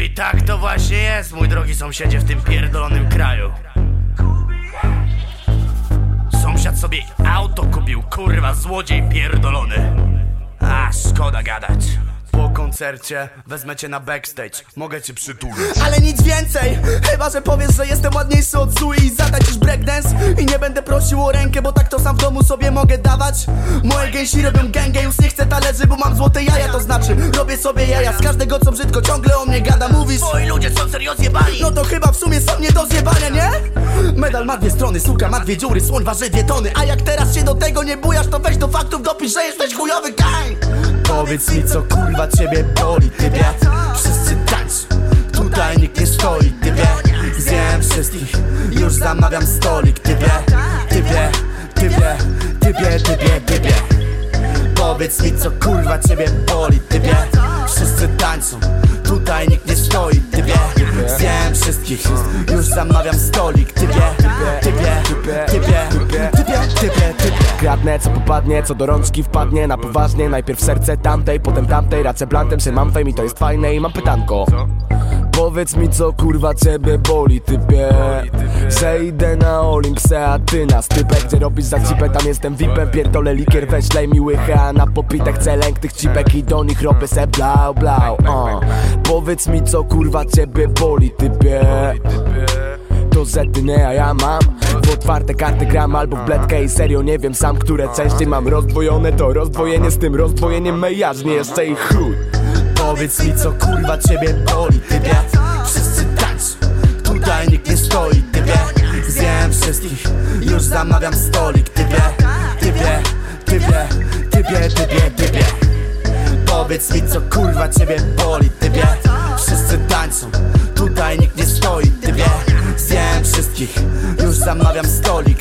i tak to właśnie jest, mój drogi sąsiedzie, w tym pierdolonym kraju. Sąsiad sobie auto kupił, kurwa, złodziej pierdolony. A, szkoda gadać. Po koncercie wezmę cię na backstage, mogę cię przytulić. Ale nic więcej, chyba że powiesz, że jestem ładniejszy od Zui. I zatańczysz breakdance I nie będę prosił o rękę, bo tak to sam w domu sobie mogę dawać. Moje gęsi robią gęgę, już nie chcę talerzy, bo mam złote jaja. To znaczy, robię sobie jaja. Z każdego co brzydko ciągle o mnie gada. Mówisz, Twoi ludzie są serio zjebani. no to chyba w sumie są nie do zjebania, nie? Medal ma dwie strony, suka ma dwie dziury, słoń waży dwie tony. A jak teraz się do tego nie bujasz, to weź do faktów dopisz, że jesteś chujowy gang Powiedz mi co kurwa ciebie boli, typie Wszyscy tańczą, tutaj nikt nie stoi, typie Zjem wszystkich, już zamawiam stolik, typie Typie, typie, typie, typie, typie Powiedz mi co kurwa ciebie boli, typie Wszyscy tańczą, tutaj nikt nie stoi, co popadnie, co do rączki wpadnie Na poważnie, najpierw serce tamtej, potem tamtej Racę blantem, że mam fame i to jest fajne I mam pytanko. Powiedz mi co kurwa ciebie boli typie? Że idę na Olimpse, a ty na stypę Gdzie robisz za cipę, tam jestem vipem Pierdolę likier, weź lej mi na popitach chcę lęk tych cipek I do nich robię se blau blau uh. Powiedz mi co kurwa ciebie boli typie to zetynę, a ja mam W otwarte karty gram albo w bledkę I serio nie wiem sam, które częściej mam. Rozdwojone To rozdwojenie z tym rozdwojeniem me jarznie jeszcze i chuj. Powiedz mi co kurwa ciebie boli, typie Wszyscy tańczą, tutaj nikt nie stoi, typie Zjem wszystkich, już zamawiam stolik, typie Typie, typie, typie, typie, typie Powiedz mi co kurwa ciebie boli, typie zamawiam stolik.